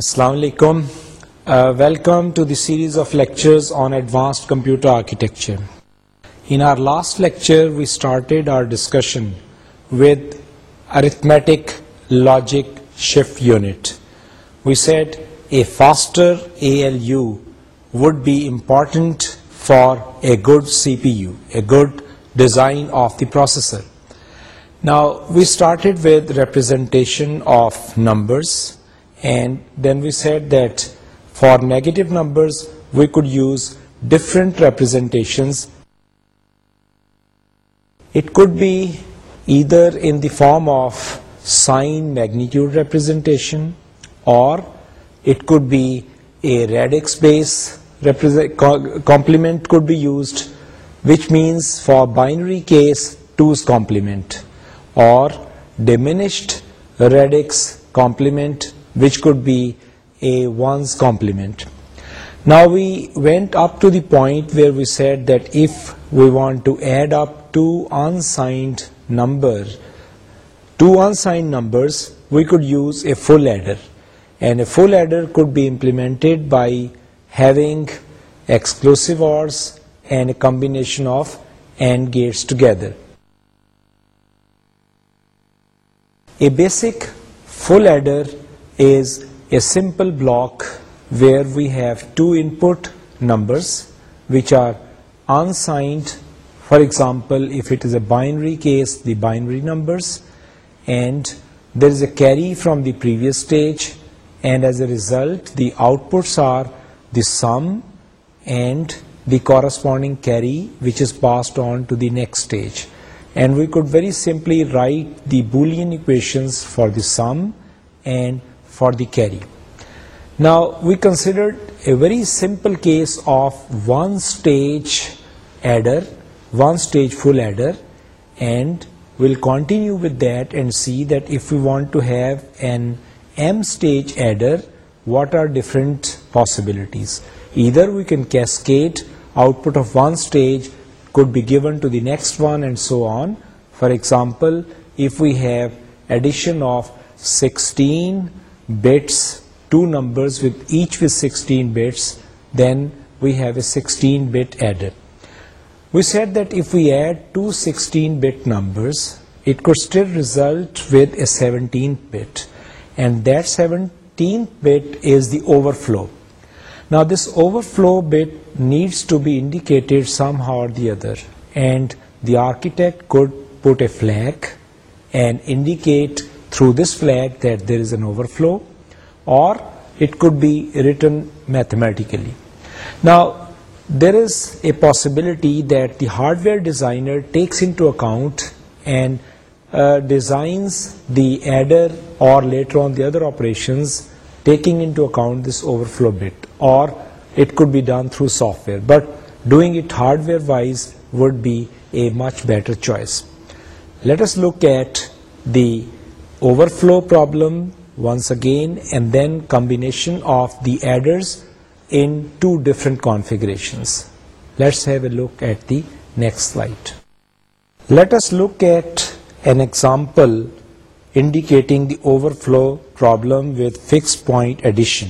Assalamu alaikum. Uh, welcome to the series of lectures on advanced computer architecture. In our last lecture, we started our discussion with arithmetic logic shift unit. We said a faster ALU would be important for a good CPU, a good design of the processor. Now, we started with representation of numbers. And then we said that for negative numbers, we could use different representations. It could be either in the form of sign magnitude representation, or it could be a radix base complement could be used, which means for binary case 2's complement, or diminished radix complement, which could be a 1's complement. Now we went up to the point where we said that if we want to add up two unsigned numbers, we could use a full adder, and a full adder could be implemented by having exclusive ORs and a combination of AND gates together. A basic full adder is a simple block where we have two input numbers which are unsigned. For example, if it is a binary case, the binary numbers, and there is a carry from the previous stage, and as a result the outputs are the sum and the corresponding carry which is passed on to the next stage. And we could very simply write the Boolean equations for the sum and for the carry. Now we considered a very simple case of one stage adder, one stage full adder, and we'll continue with that and see that if we want to have an M stage adder, what are different possibilities. Either we can cascade output of one stage could be given to the next one and so on. For example, if we have addition of 16 bits which with sixteen bits then we have a sixteens eight castle result with a seventeen bits the overflow نا this overflow bit needs to be indicated somehow the other and the architect could put a flag and indicate through this flag that there is an overflow, or it could be written mathematically. Now, there is a possibility that the hardware designer takes into account and uh, designs the adder or later on the other operations taking into account this overflow bit, or it could be done through software, but doing it hardware wise would be a much better choice. Let us look at the overflow problem once again, and then combination of the adders in two different configurations. Let's have a look at the next slide. Let us look at an example indicating the overflow problem with fixed point addition.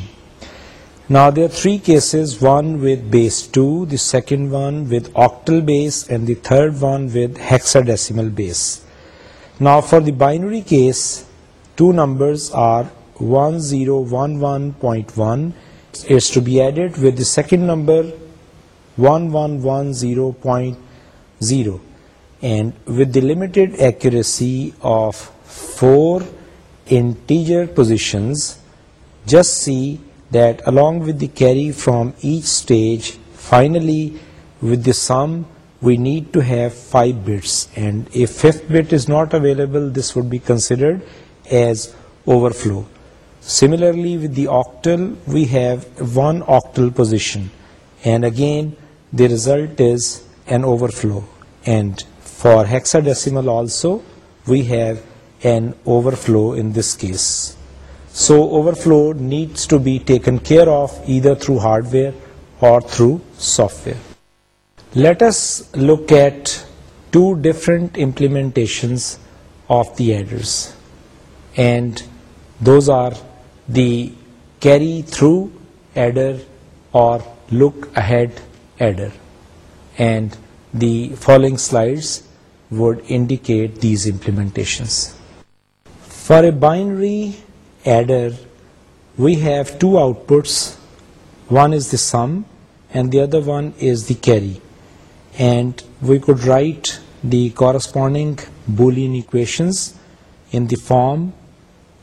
Now there are three cases, one with base 2, the second one with octal base, and the third one with hexadecimal base. Now for the binary case, two numbers are 1011.1 is to be added with the second number 1110.0 and with the limited accuracy of 4 integer positions, just see that along with the carry from each stage, finally with the sum we need to have 5 bits, and if 5th bit is not available, this would be considered as overflow. Similarly, with the octal, we have one octal position, and again the result is an overflow. And for hexadecimal also, we have an overflow in this case. So overflow needs to be taken care of either through hardware or through software. Let us look at two different implementations of the adders, and those are the carry through adder or look ahead adder, and the following slides would indicate these implementations. For a binary adder, we have two outputs. One is the sum and the other one is the carry and we could write the corresponding Boolean equations in the form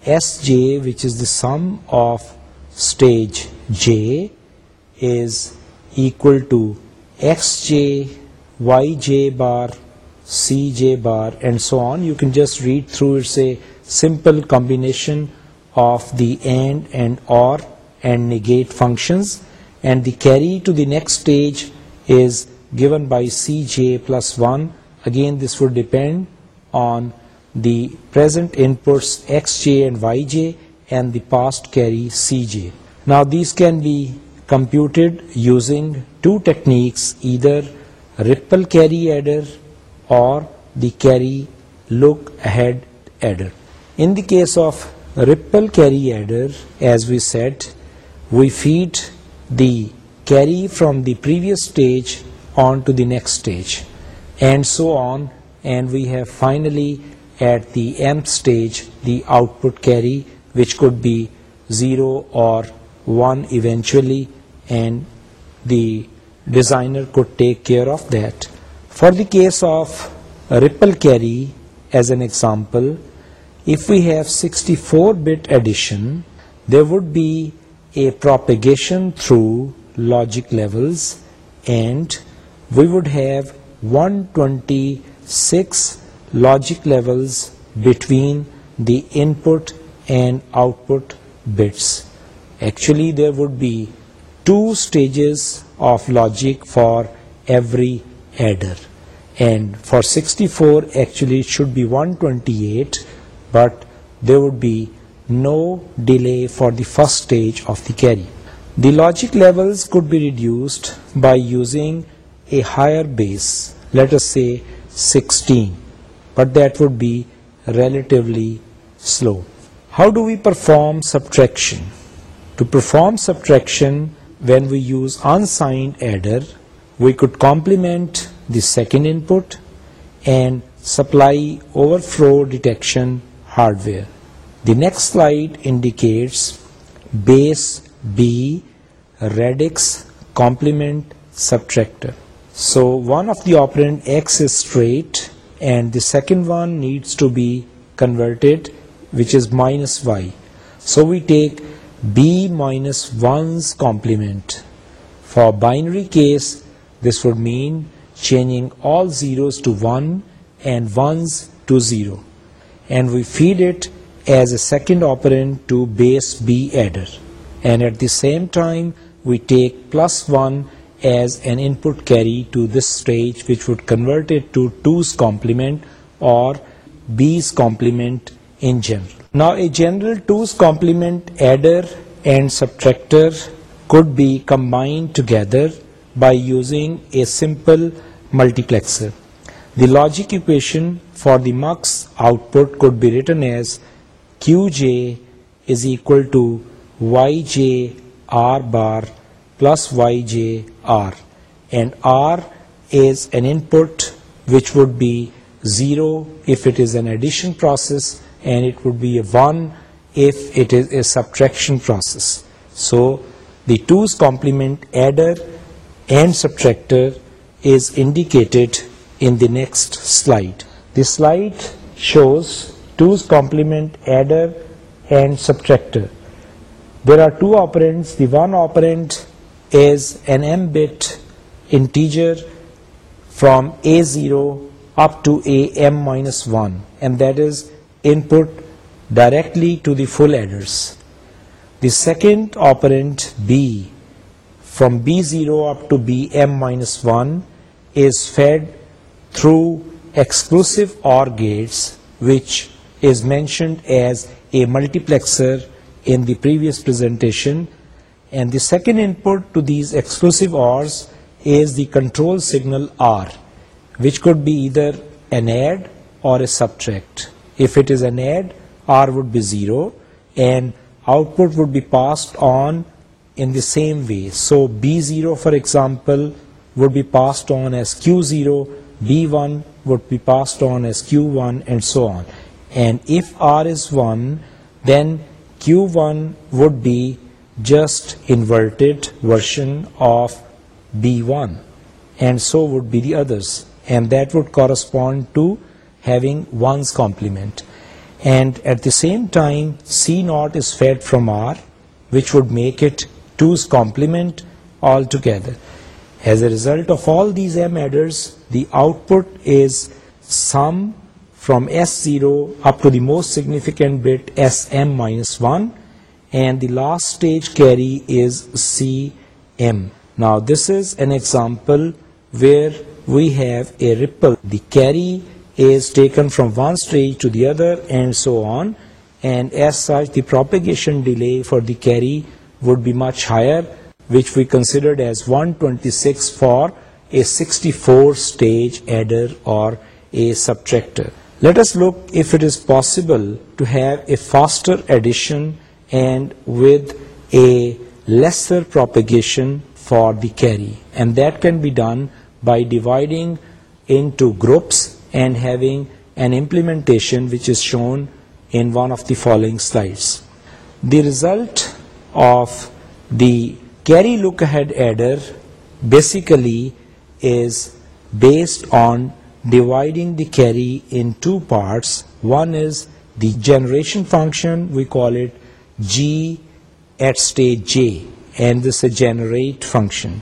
Sj, which is the sum of stage j, is equal to xj, yj bar, cj bar, and so on. You can just read through. It's a simple combination of the and or and negate functions, and the carry to the next stage is given by Cj plus 1. Again, this would depend on the present inputs Xj and Yj and the past carry Cj. Now these can be computed using two techniques, either ripple carry adder or the carry look ahead adder. In the case of ripple carry adder, as we said, we feed the carry from the previous stage on to the next stage, and so on, and we have finally at the nth stage the output carry, which could be 0 or 1 eventually, and the designer could take care of that. For the case of ripple carry, as an example, if we have 64-bit addition, there would be a propagation through logic levels and we would have 126 logic levels between the input and output bits. Actually, there would be 2 stages of logic for every adder, and for 64 actually it should be 128, but there would be no delay for the first stage of the carry. The logic levels could be reduced by using a higher base, let us say 16, but that would be relatively slow. How do we perform subtraction? To perform subtraction, when we use unsigned adder, we could complement the second input and supply overflow detection hardware. The next slide indicates base B radix complement subtractor. So one of the operand x is straight and the second one needs to be converted, which is minus y. So we take b minus 1's complement. For binary case, this would mean changing all zeros to 1 and 1's to 0, and we feed it as a second operand to base b adder, and at the same time we take plus 1 as an input carry to this stage, which would convert it to 2's complement or B's complement in general. Now a general 2's complement adder and subtractor could be combined together by using a simple multiplexer. The logic equation for the MUX output could be written as Qj is equal to Yj R bar plus yj r, and r is an input which would be 0 if it is an addition process, and it would be a 1 if it is a subtraction process. So the 2's complement adder and subtractor is indicated in the next slide. This slide shows 2's complement adder and subtractor. There are two operands. The one operand is an m-bit integer from A0 up to AM-1, and that is input directly to the full adders. The second operand B from B0 up to BM-1 is fed through exclusive OR gates, which is mentioned as a multiplexer in the previous presentation, and the second input to these exclusive ORs is the control signal R, which could be either an add or a subtract. If it is an add, R would be 0 and output would be passed on in the same way. So B0, for example, would be passed on as Q0, B1 would be passed on as Q1, and so on. And if R is 1, then Q1 would be just inverted version of B1, and so would be the others, and that would correspond to having 1's complement. And at the same time, C0 is fed from R, which would make it 2's complement altogether. As a result of all these M adders, the output is sum from S0 up to the most significant bit Sm minus 1 and the last stage carry is Cm. Now this is an example where we have a ripple. The carry is taken from one stage to the other and so on, and as such the propagation delay for the carry would be much higher, which we considered as 126 for a 64 stage adder or a subtractor. Let us look if it is possible to have a faster addition and with a lesser propagation for the carry. And that can be done by dividing into groups and having an implementation which is shown in one of the following slides. The result of the carry look-ahead adder basically is based on dividing the carry in two parts. One is the generation function, we call it G at state J, and this is a generate function.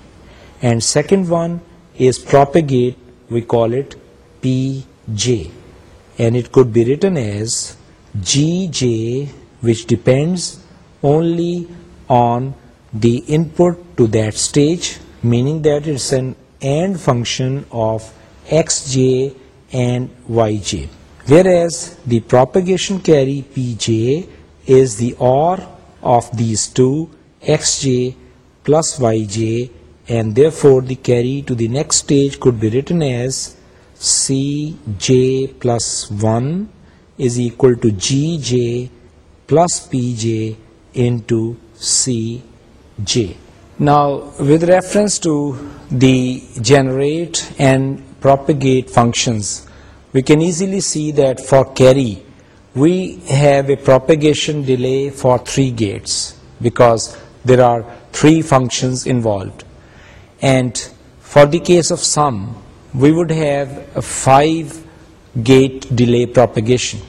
And second one is propagate, we call it Pj, and it could be written as Gj, which depends only on the input to that stage, meaning that it's an AND function of xj and yj, whereas the propagation carry Pj is the OR of these two, xj plus yj, and therefore the carry to the next stage could be written as cj plus 1 is equal to gj plus pj into cj. Now, with reference to the generate and propagate functions, we can easily see that for carry, we have a propagation delay for 3 gates because there are 3 functions involved, and for the case of sum we would have a 5 gate delay propagation.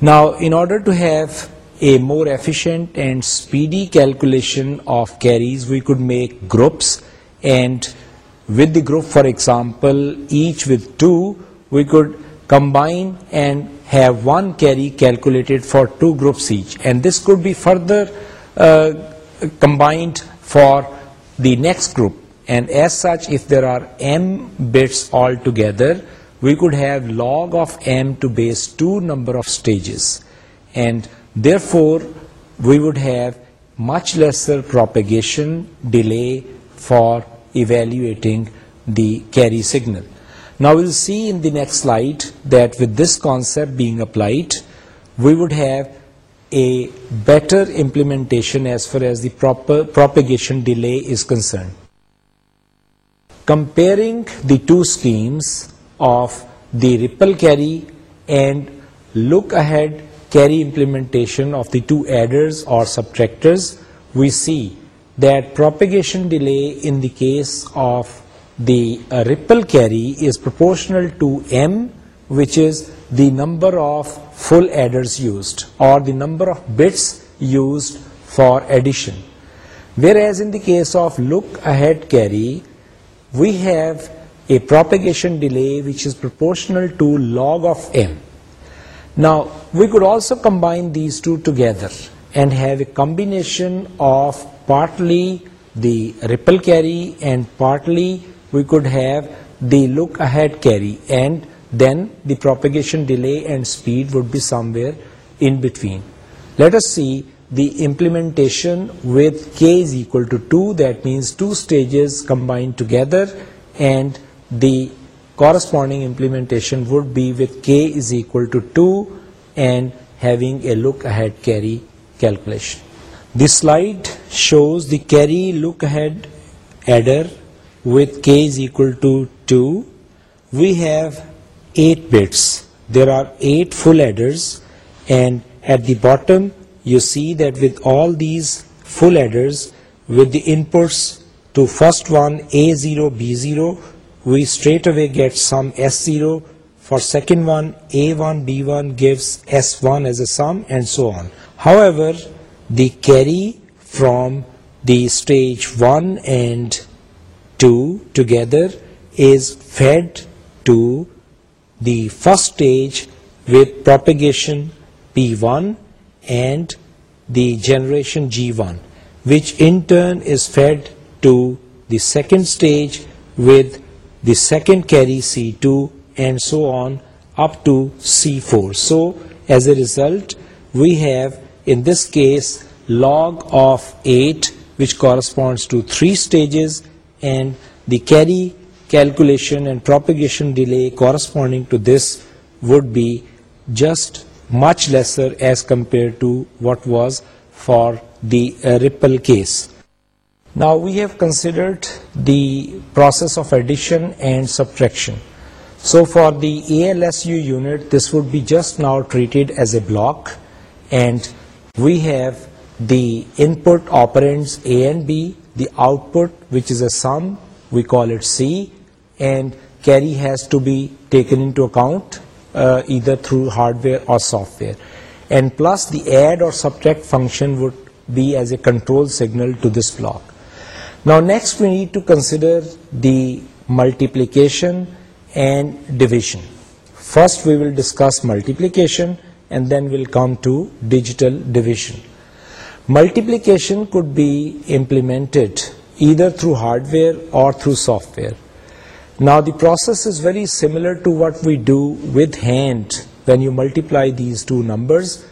Now in order to have a more efficient and speedy calculation of carries, we could make groups, and with the group, for example, each with 2, we could combine and have one carry calculated for two groups each, and this could be further uh, combined for the next group. And as such, if there are m bits altogether, we could have log of m to base 2 number of stages, and therefore we would have much lesser propagation delay for evaluating the carry signal. Now we'll see in the next slide that with this concept being applied, we would have a better implementation as far as the proper propagation delay is concerned. Comparing the two schemes of the ripple carry and look ahead carry implementation of the two adders or subtractors, we see that propagation delay in the case of the uh, ripple carry is proportional to M, which is the number of full adders used or the number of bits used for addition. Whereas in the case of look ahead carry, we have a propagation delay which is proportional to log of M. Now we could also combine these two together and have a combination of partly the ripple carry and partly we could have the look ahead carry, and then the propagation delay and speed would be somewhere in between. Let us see the implementation with k is equal to 2, that means two stages combined together, and the corresponding implementation would be with k is equal to 2 and having a look ahead carry calculation. This slide shows the carry look ahead adder with k is equal to 2, we have 8 bits. There are 8 full adders, and at the bottom you see that with all these full adders, with the inputs to first one A0, B0, we straight away get some S0. For second one, A1, B1 gives S1 as a sum, and so on. However, the carry from the stage 1 and two together is fed to the first stage with propagation P1 and the generation G1, which in turn is fed to the second stage with the second carry C2 and so on up to C4. So as a result, we have in this case log of 8, which corresponds to 3 stages, and the carry calculation and propagation delay corresponding to this would be just much lesser as compared to what was for the uh, Ripple case. Now we have considered the process of addition and subtraction. So for the ALSU unit, this would be just now treated as a block, and we have the input operands A and B the output, which is a sum, we call it C, and carry has to be taken into account uh, either through hardware or software. And plus the add or subtract function would be as a control signal to this block. Now next we need to consider the multiplication and division. First we will discuss multiplication and then we'll come to digital division. Multiplication could be implemented either through hardware or through software. Now the process is very similar to what we do with hand when you multiply these two numbers,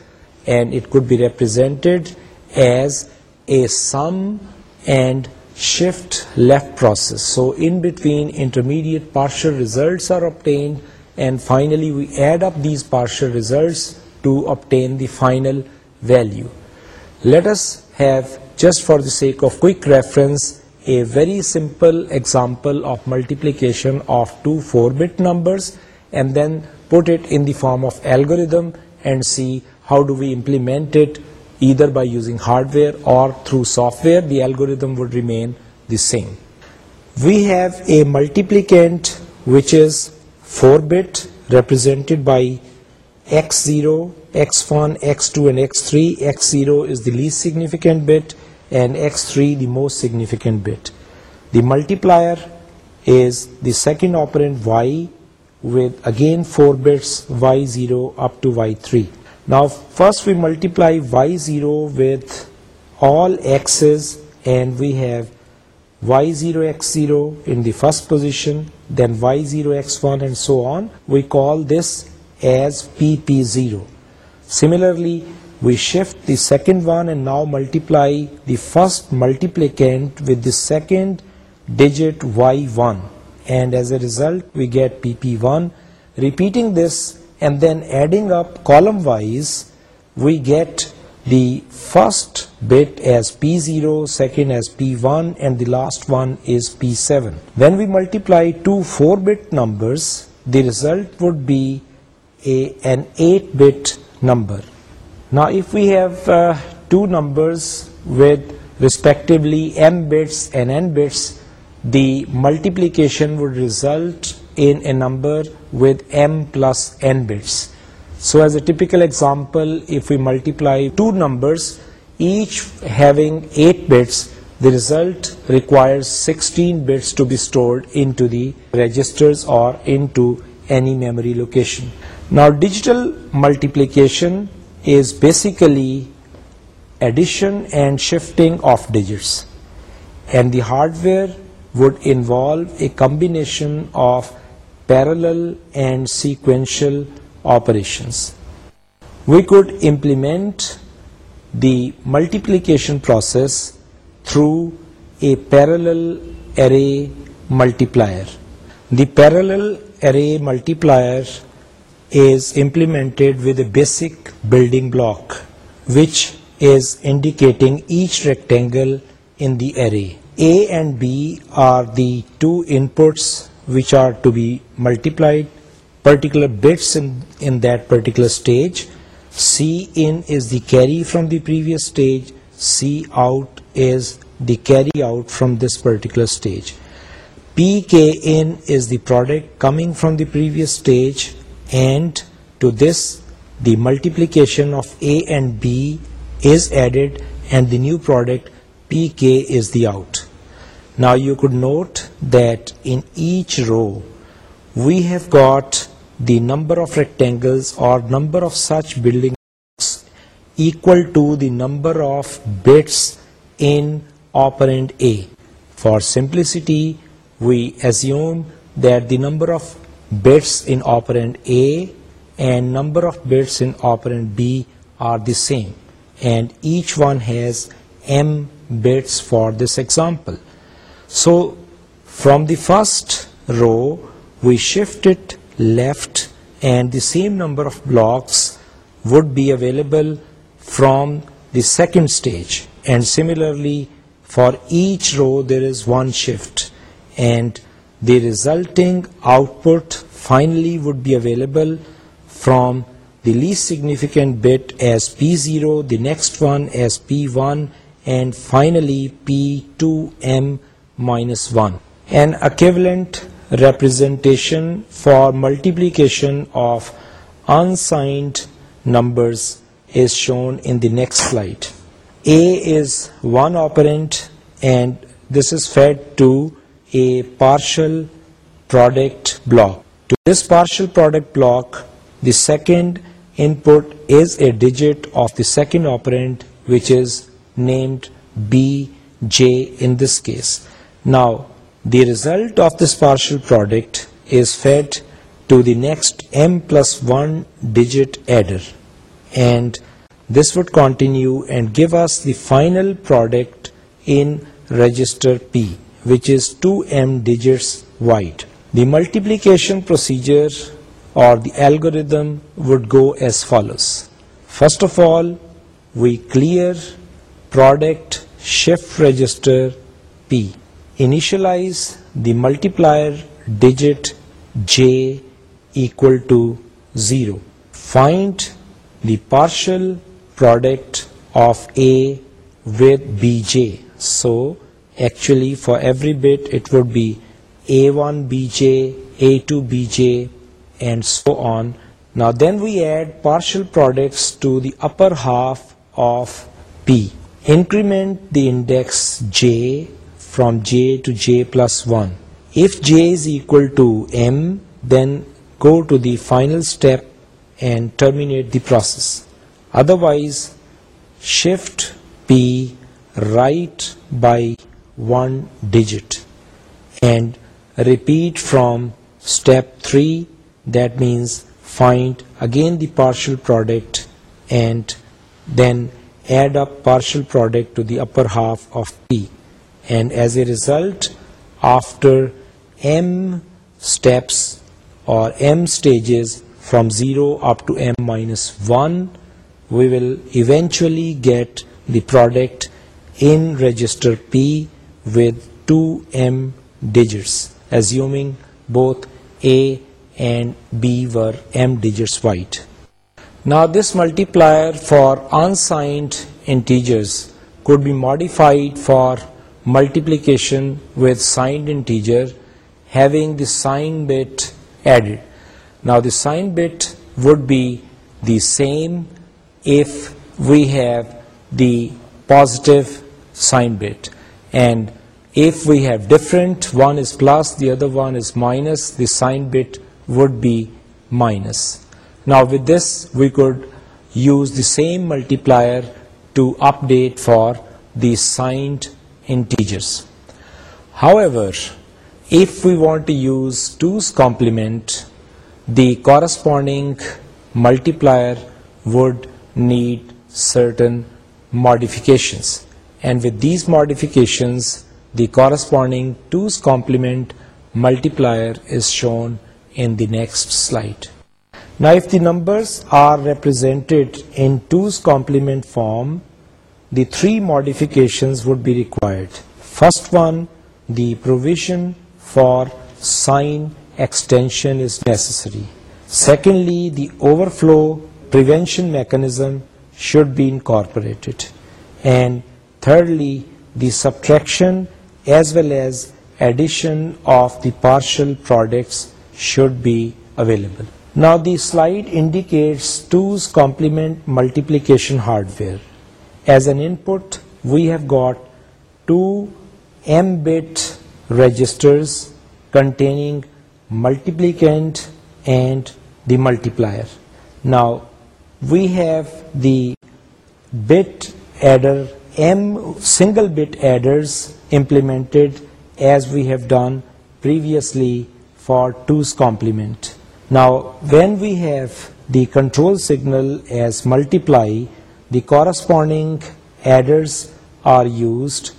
and it could be represented as a sum and shift left process. So in between, intermediate partial results are obtained, and finally we add up these partial results to obtain the final value. Let us have, just for the sake of quick reference, a very simple example of multiplication of two 4-bit numbers and then put it in the form of algorithm and see how do we implement it, either by using hardware or through software. The algorithm would remain the same. We have a multiplicand which is 4-bit, represented by x0, x1, x2 and x3. x0 is the least significant bit and x3 the most significant bit. The multiplier is the second operand y with again 4 bits, y0 up to y3. Now first we multiply y0 with all x's, and we have y0 x0 in the first position, then y0 x1 and so on. We call this as PP0. Similarly, we shift the second one and now multiply the first multiplicand with the second digit y1, and as a result we get PP1. Repeating this and then adding up column wise, we get the first bit as P0, second as P1, and the last one is P7. When we multiply two 4-bit numbers, the result would be an 8-bit number. Now if we have uh, two numbers with respectively m bits and n bits, the multiplication would result in a number with m plus n bits. So as a typical example, if we multiply two numbers each having 8 bits, the result requires 16 bits to be stored into the registers or into any memory location. نا digital multiply کے addition and shifting of digits and the hardware would involve a combination of parallel and sequential operations we could implement the multiply کے process through a parallel array multiplier the parallel array multiplier is implemented with a basic building block which is indicating each rectangle in the array. A and B are the two inputs which are to be multiplied, particular bits in that particular stage. C in is the carry from the previous stage, C out is the carry out from this particular stage. PK in is the product coming from the previous stage, and to this the multiplication of A and B is added and the new product PK is the out. Now you could note that in each row we have got the number of rectangles or number of such building blocks equal to the number of bits in operand A. For simplicity, we assume that the number of bits in operand A and number of bits in operand B are the same, and each one has m bits for this example. So from the first row we shift it left, and the same number of blocks would be available from the second stage, and similarly for each row there is one shift, and the resulting output finally would be available from the least significant bit as P0, the next one as P1, and finally P2M minus 1. An equivalent representation for multiplication of unsigned numbers is shown in the next slide. A is one operand and this is fed to a partial product block. To this partial product block, the second input is a digit of the second operand, which is named bj in this case. Now, the result of this partial product is fed to the next m+1 digit adder, and this would continue and give us the final product in register P which is 2m digits wide. The multiplication procedure or the algorithm would go as follows. First of all, we clear product shift register P. Initialize the multiplier digit J equal to 0. Find the partial product of A with BJ. So Actually, for every bit it would be A1 Bj, A2 Bj, and so on. Now then we add partial products to the upper half of P. Increment the index j from j to j plus 1. If j is equal to m, then go to the final step and terminate the process. Otherwise, shift P right by one digit and repeat from step 3, that means find again the partial product and then add up partial product to the upper half of P, and as a result after m steps or m stages from 0 up to m minus 1 we will eventually get the product in register P with 2m digits, assuming both A and B were m digits wide. Now this multiplier for unsigned integers could be modified for multiplication with signed integer, having the sign bit added. Now the sign bit would be the same if we have the positive sign bit, and if we have different, one is plus, the other one is minus, the sign bit would be minus. Now with this, we could use the same multiplier to update for the signed integers. However, if we want to use 2's complement, the corresponding multiplier would need certain modifications. And with these modifications, the corresponding 2's complement multiplier is shown in the next slide. Now, if the numbers are represented in 2's complement form, the 3 modifications would be required. First one, the provision for sign extension is necessary. Secondly, the overflow prevention mechanism should be incorporated. And thirdly, the subtraction as well as addition of the partial products should be available. Now the slide indicates 2's complement multiplication hardware. As an input, we have got 2 m-bit registers containing multiplicand and the multiplier. Now we have the bit adder m single bit adders implemented as we have done previously for 2's complement. Now when we have the control signal as multiply, the corresponding adders are used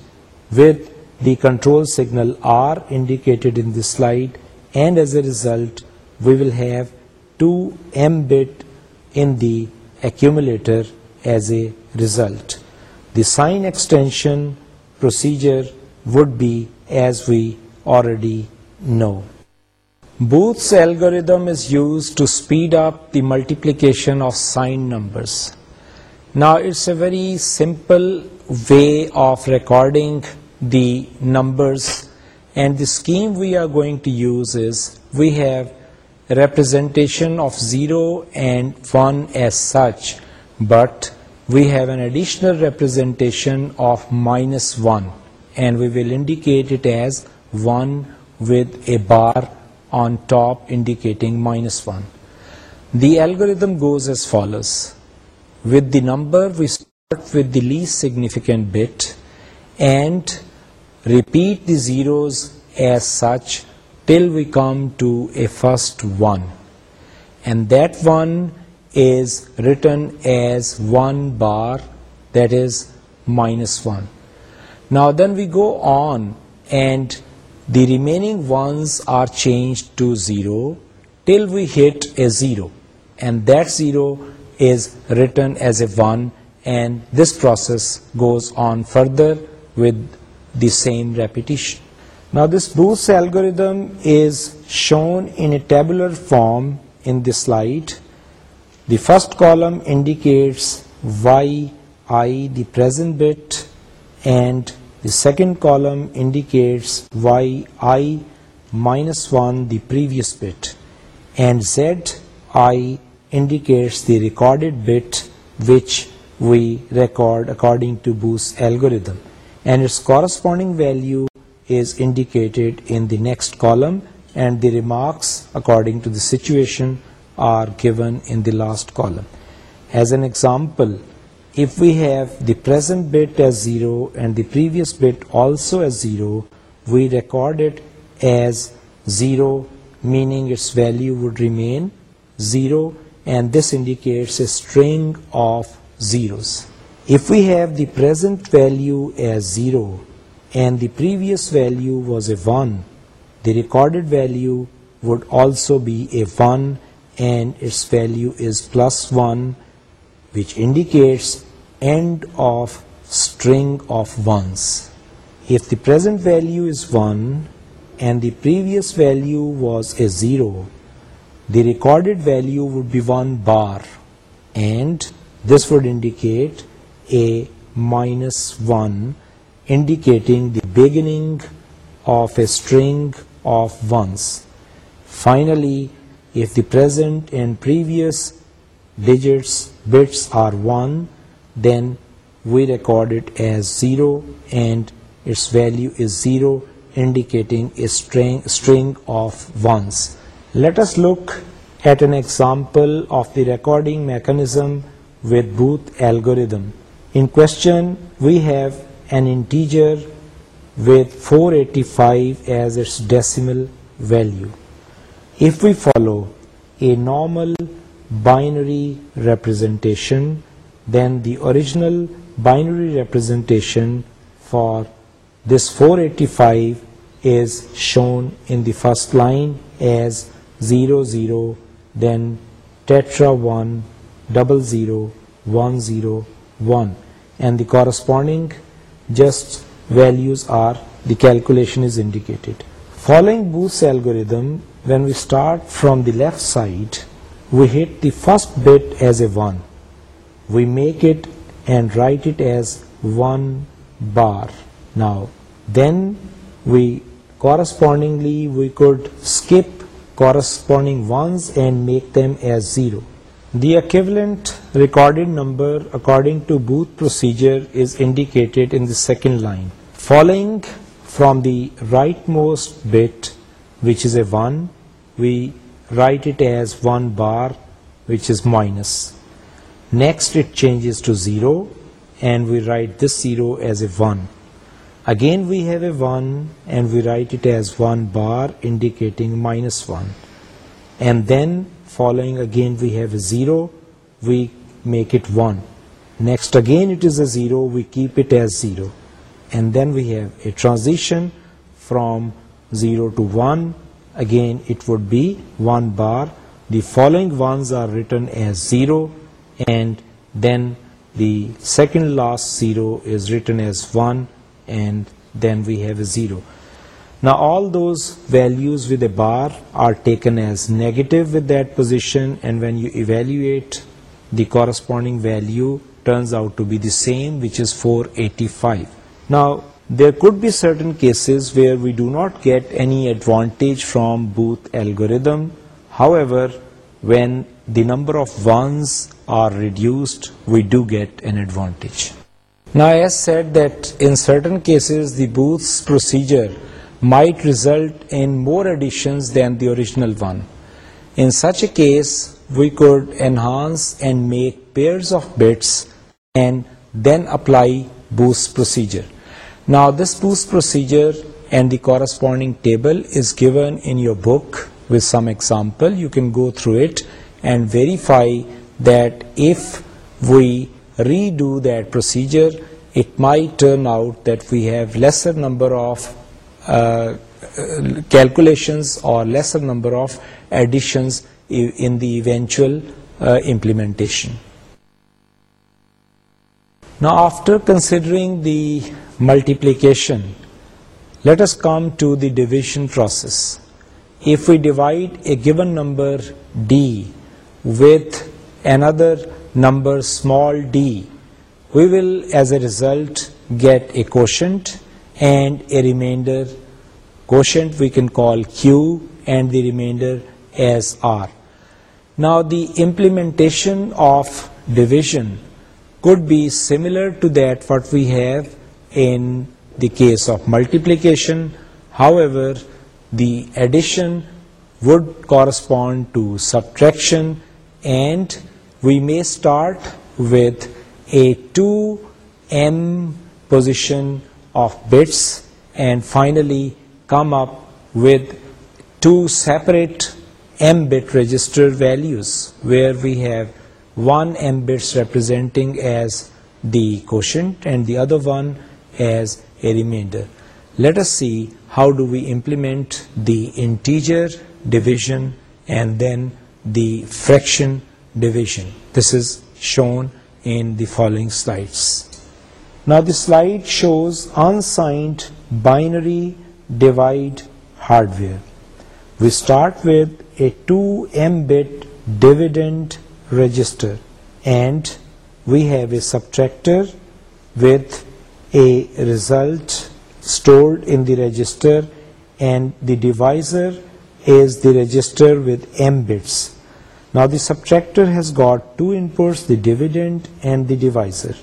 with the control signal R indicated in this slide, and as a result we will have 2 M bit in the accumulator as a result. The sign extension procedure would be as we already know. Booth's algorithm is used to speed up the multiplication of signed numbers. Now it's a very simple way of recording the numbers, and the scheme we are going to use is we have a representation of 0 and 1 as such, but we have an additional representation of -1 and we will indicate it as 1 with a bar on top indicating -1. The algorithm goes as follows. With the number, we start with the least significant bit and repeat the zeros as such till we come to a first 1, and that 1 is written as 1 bar, that is -1. Now then we go on and the remaining ones are changed to 0 till we hit a 0, and that 0 is written as a 1, and this process goes on further with the same repetition. Now this Booth's algorithm is shown in a tabular form in the slide. The first column indicates yi, the present bit, and the second column indicates yi minus 1, the previous bit, and zi indicates the recorded bit which we record according to Boole's algorithm, and its corresponding value is indicated in the next column, and the remarks according to the situation are given in the last column. As an example, if we have the present bit as 0 and the previous bit also as 0, we record it as 0, meaning its value would remain 0, and this indicates a string of zeros. If we have the present value as 0 and the previous value was a 1, the recorded value would also be a 1 and its value is plus 1, which indicates end of string of ones. If the present value is 1 and the previous value was a 0, the recorded value would be 1 bar, and this would indicate a -1, indicating the beginning of a string of ones. Finally, if the present and previous digits bits are 1, then we record it as 0 and its value is 0, indicating a string of 1s. Let us look at an example of the recording mechanism with Booth algorithm. In question, we have an integer with 485 as its decimal value. If we follow a normal binary representation than the original binary representation for this 485 is shown in the first line as 00, then tetra 1 00 10 1, and the corresponding just values are the calculation is indicated. Following Booth's algorithm, when we start from the left side, we hit the first bit as a 1. We make it and write it as 1 bar. Now, then we correspondingly we could skip corresponding ones and make them as 0. The equivalent recorded number according to Booth procedure is indicated in the second line. Following from the rightmost bit, which is a 1, we Write it as 1 bar, which is minus. Next it changes to 0 and we write this 0 as a 1. Again we have a 1 and we write it as 1 bar, indicating minus 1. And then following again we have a 0, we make it 1. Next again it is a 0, we keep it as 0. And then we have a transition from 0 to 1 again it would be 1 bar. The following ones are written as 0, and then the second last 0 is written as 1, and then we have a 0. Now all those values with a bar are taken as negative with that position, and when you evaluate, the corresponding value turns out to be the same, which is 485. Now there could be certain cases where we do not get any advantage from Booth algorithm. However, when the number of ones are reduced, we do get an advantage. Now, as said that in certain cases the Booth's procedure might result in more additions than the original one. In such a case, we could enhance and make pairs of bits and then apply Booth's procedure. Now this tooth procedure and the corresponding table is given in your book with some example. You can go through it and verify that if we redo that procedure, it might turn out that we have lesser number of uh, calculations or lesser number of additions in the eventual uh, implementation. Now, after considering the multiplication, let us come to the division process. If we divide a given number d with another number small d, we will as a result get a quotient and a remainder. Quotient we can call q and the remainder as r. Now the implementation of division could be similar to that what we have in the case of multiplication. However, the addition would correspond to subtraction, and we may start with a 2m position of bits and finally come up with two separate m bit register values where we have one m-bits representing as the quotient and the other one as a remainder. Let us see how do we implement the integer division and then the fraction division. This is shown in the following slides. Now the slide shows unsigned binary divide hardware. We start with a 2 m-bit dividend register, and we have a subtractor with a result stored in the register, and the divisor is the register with m bits. Now the subtractor has got two inputs, the dividend and the divisor.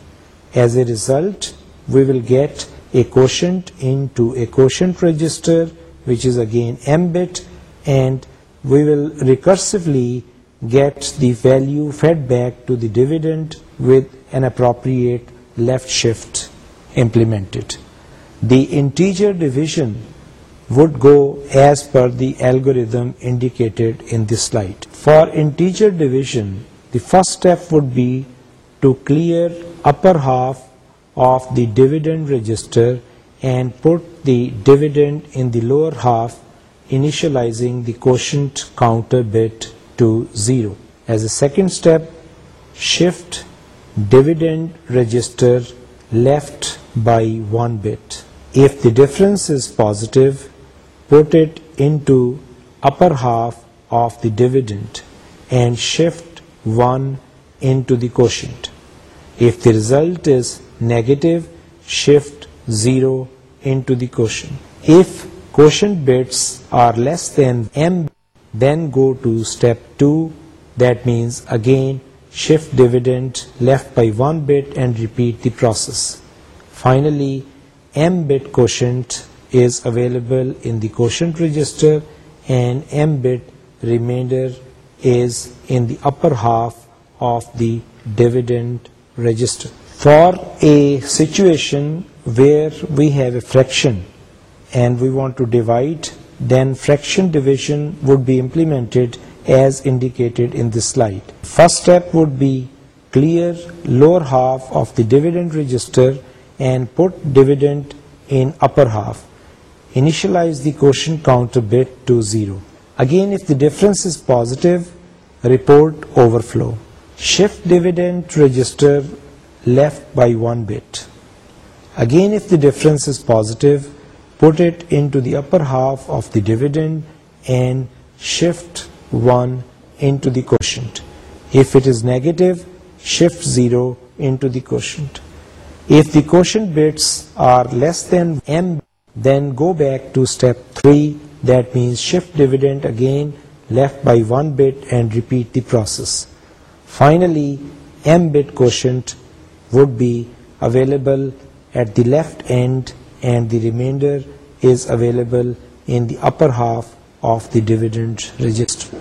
As a result, we will get a quotient into a quotient register, which is again m bit, and we will recursively gets the value fed back to the dividend with an appropriate left shift implemented. The integer division would go as per the algorithm indicated in this slide. For integer division, the first step would be to clear upper half of the dividend register and put the dividend in the lower half, initializing the quotient counter bit result is negative shift zero the M Then go to step 2, that means again shift dividend left by 1 bit and repeat the process. Finally, m bit quotient is available in the quotient register and m bit remainder is in the upper half of the dividend register. For a situation where we have a fraction and we want to divide then fraction division would be implemented as indicated in this slide. First step would be clear lower half of the dividend register and put dividend in upper half. Initialize the quotient counter bit to 0. Again, if the difference is positive, report overflow. Shift dividend register left by 1 bit. Again, if the difference is positive, put in upper half of then and shift one in Q zero the Q then go back to step three means shift dividend again left by one bit and repeat the process finally M bit Q available at left end and the remainder is available in the upper half of the dividend register.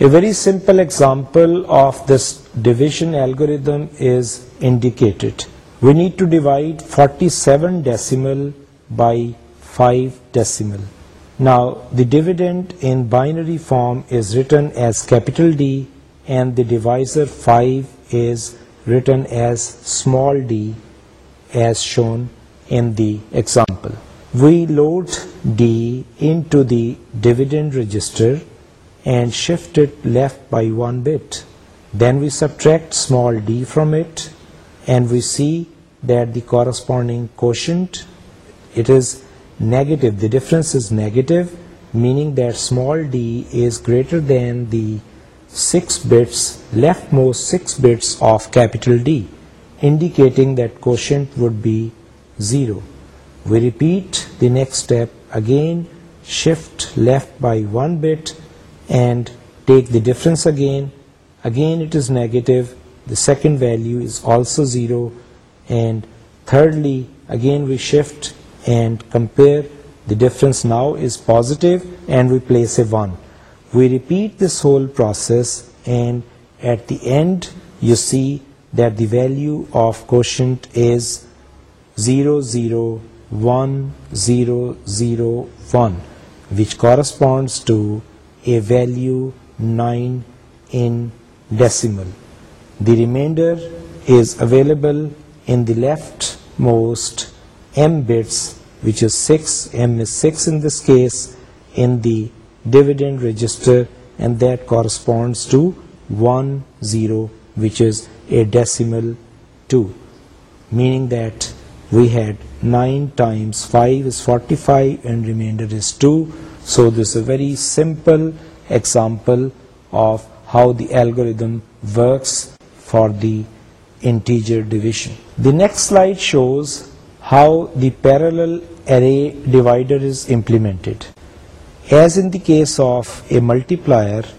A very simple example of this division algorithm is indicated. We need to divide 47 decimal by 5 decimal. Now the dividend in binary form is written as capital D and the divisor 5 is written as small d as shown in the example. We load D into the dividend register and shift it left by one bit. Then we subtract small d from it and we see that the corresponding quotient, it is negative. The difference is negative, meaning that small d is greater than the six bits, leftmost six bits of capital D, indicating that quotient would be 0. We repeat the next step again, shift left by 1 bit and take the difference again. Again it is negative, the second value is also 0, and thirdly again we shift and compare. The difference now is positive and we place a 1. We repeat this whole process, and at the end you see that the value of quotient is 0.01001, which corresponds to a value 9 in decimal. The remainder is available in the leftmost m bits, which is 6, m is 6 in this case, in the dividend register, and that corresponds to 10, which is a decimal 2, meaning that we'd nine five forty five and remainders are simple example of how the algorithm works for دیجیئر the next slide shows how the pair case of a multiplier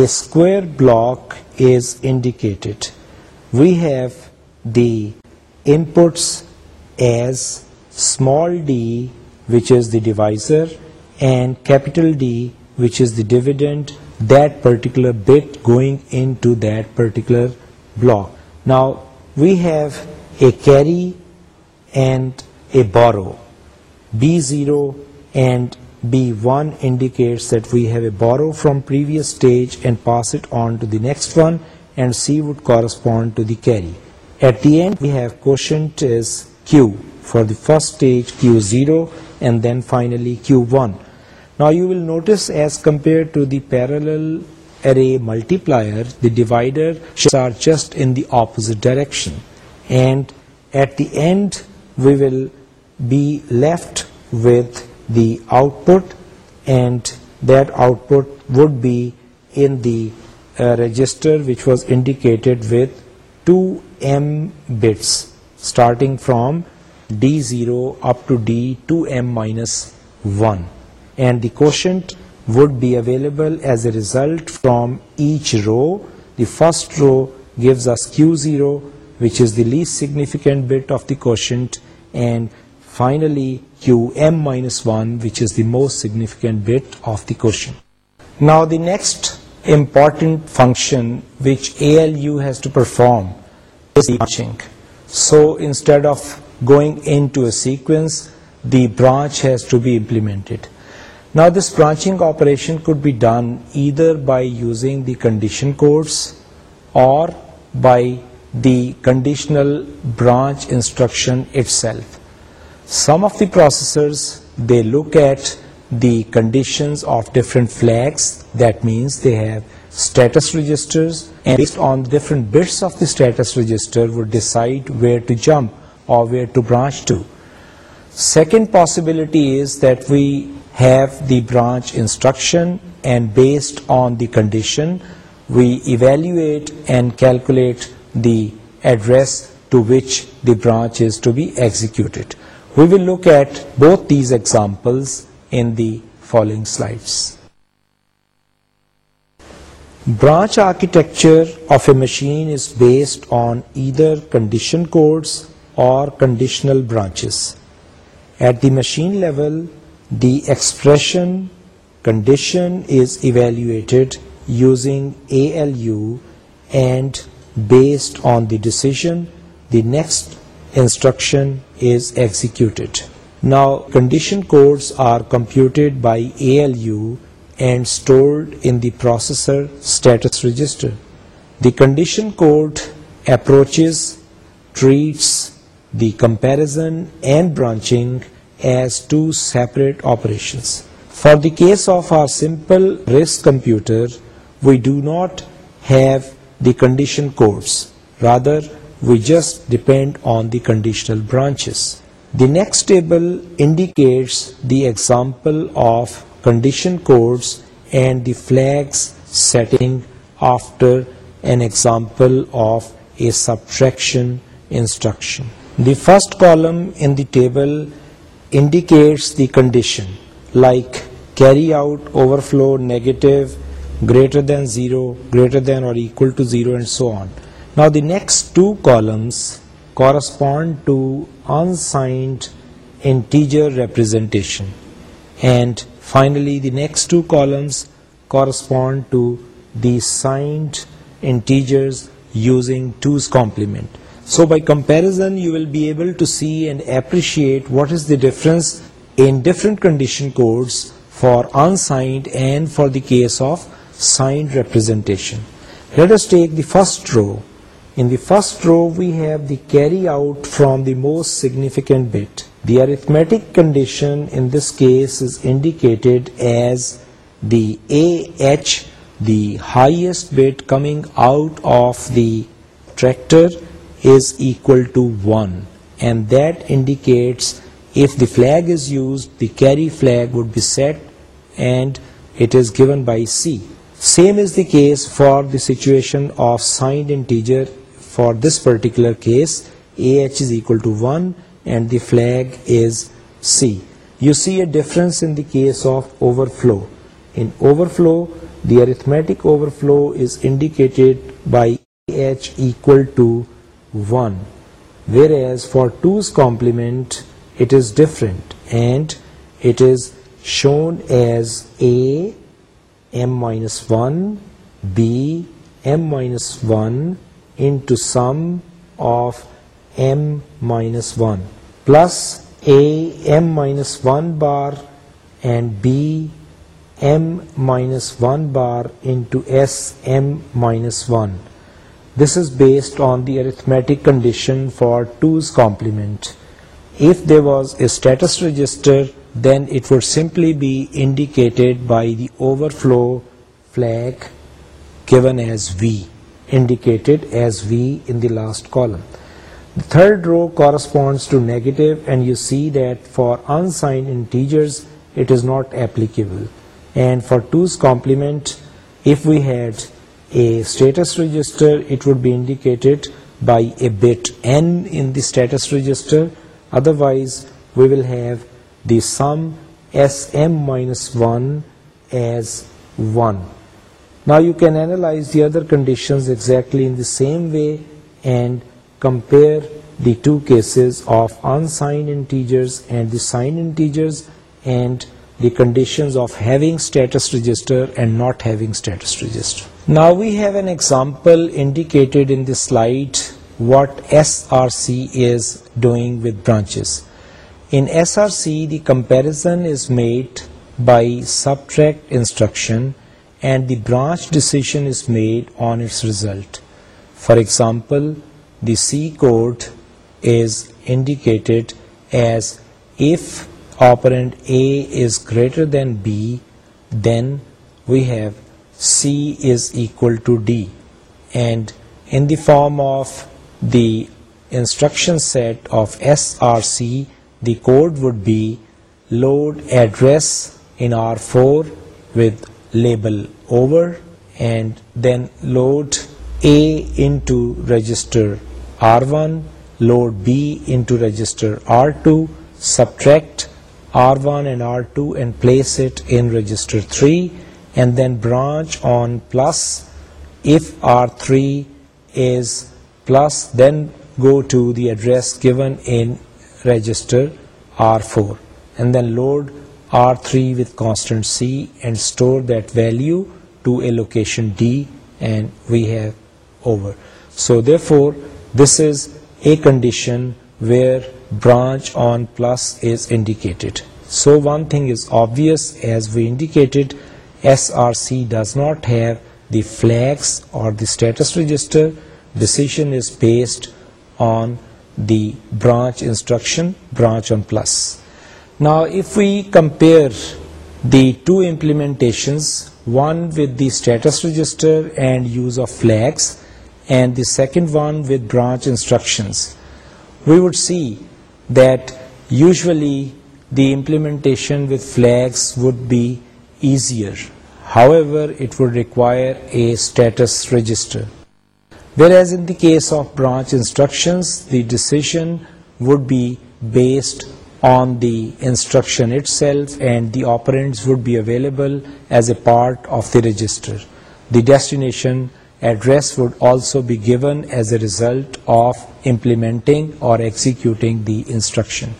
square block is indicate we have the as small d, which is the divisor, and capital D, which is the dividend, that particular bit going into that particular block. Now we have a carry and a borrow. B0 and B1 indicates that we have a borrow from previous stage and pass it on to the next one, and C would correspond to the carry. At the end we have quotient is Q for the first stage, Q0, and then finally Q1. Now you will notice, as compared to the parallel array multiplier, the divider shifts are just in the opposite direction, and at the end we will be left with the output, and that output would be in the uh, register which was indicated with 2m bits starting from D0 up to D2m-1, and the quotient would be available as a result from each row. The first row gives us Q0, which is the least significant bit of the quotient, and finally Qm-1, which is the most significant bit of the quotient. Now the next important function which ALU has to perform is the branching. So instead of going into a sequence, the branch has to be implemented. Now this branching operation could be done either by using the condition codes or by the conditional branch instruction itself. Some of the processors, they look at the conditions of different flags, that means they have status registers, and based on different bits of the status register would decide where to jump or where to branch to. Second possibility is that we have the branch instruction, and based on the condition we evaluate and calculate the address to which the branch is to be executed. We will look at both these examples in the following slides. Branch architecture of a machine is based on either condition codes or conditional branches. At the machine level, the expression condition is evaluated using ALU, and based on the decision, the next instruction is executed. Now, condition codes are computed by ALU and stored in the processor status register. The condition code approaches, treats the comparison and branching as two separate operations. For the case of our simple RISC computer, we do not have the condition codes. Rather, we just depend on the conditional branches. The next table indicates the example of condition the first column in table indicates the condition like carry out overflow negative greater than zero greater than or next two columns correspond to unsigned integer representation Finally, the next two columns correspond to the signed integers using 2's complement. So by comparison, you will be able to see and appreciate what is the difference in different condition codes for unsigned and for the case of signed representation. Let us take the first row. In the first row, we have the carry out from the most significant bit. The arithmetic condition in this case is indicated as the AH, the highest bit coming out of the tractor, is equal to 1, and that indicates if the flag is used, the carry flag would be set, and it is given by C. Same is the case for the situation of signed integer. For this particular case, AH is equal to 1 and the flag is C. You see a difference in the case of overflow. In overflow, the arithmetic overflow is indicated by H equal to 1, whereas for 2's complement it is different and it is shown as A m-1 B m-1 into sum of m-1 plus A m minus 1 bar and B m minus 1 bar into S m minus 1. This is based on the arithmetic condition for 2's complement. If there was a status register, then it would simply be indicated by the overflow flag given as V, indicated as V in the last column. Third row corresponds to negative, and you see that for unsigned integers it is not applicable. And for 2's complement, if we had a status register, it would be indicated by a bit n in the status register. Otherwise we will have the sum sm minus 1 as 1. Now you can analyze the other conditions exactly in the same way, and Compare the two cases of unsigned integers and the signed integers and the conditions of having status register and not having status register. Now we have an example indicated in the slide what SRC is doing with branches. In SRC, the comparison is made by subtract instruction and the branch decision is made on its result. For example, the C code is indicated as if operand A is greater than B, then we have C is equal to D, and in the form of the instruction set of SRC, the code would be load address in R4 with label over, and then load A into register R1, load B into register R2, subtract R1 and R2 and place it in register 3, and then branch on plus. If R3 is plus, then go to the address given in register R4 and then load R3 with constant C and store that value to a location D, and we have over. So therefore this is a condition where branch on plus is indicated. So one thing is obvious, as we indicated, SRC does not have the flags or the status register. Decision is based on the branch instruction, branch on plus. Now if we compare the two implementations, one with the status register and use of flags, and the second one with branch instructions, we would see that usually the implementation with flags would be easier. However, it would require a status register. Whereas in the case of branch instructions, the decision would be based on the instruction itself and the operands would be available as a part of the register. The destination Address would also be given as a result of implementing or executing the instruction.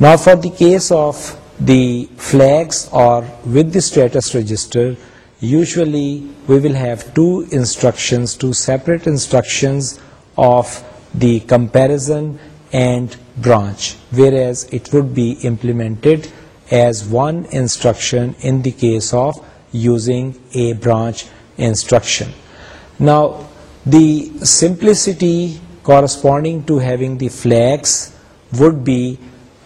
Now for the case of the flags or with the status register, usually we will have two instructions, two separate instructions of the comparison and branch, whereas it would be implemented as one instruction in the case of using a branch instruction. Now, the simplicity corresponding to having the flags would be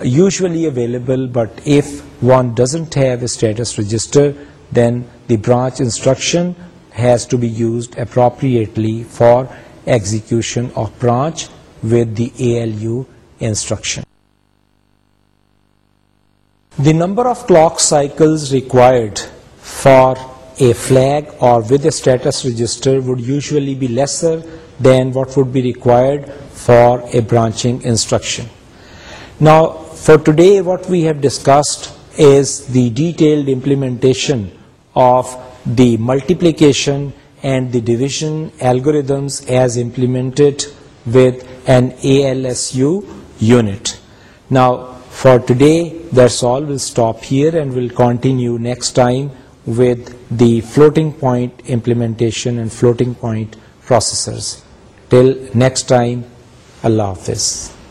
usually available, but if one doesn't have a status register, then the branch instruction has to be used appropriately for execution of branch with the ALU instruction. The number of clock cycles required for a flag or with a status register would usually be lesser than what would be required for a branching instruction. Now, for today, what we have discussed is the detailed implementation of the multiplication and the division algorithms as implemented with an ALSU unit. Now, for today, that's all. We'll stop here and we'll continue next time with the floating point implementation and floating point processors till next time اللہ حافظ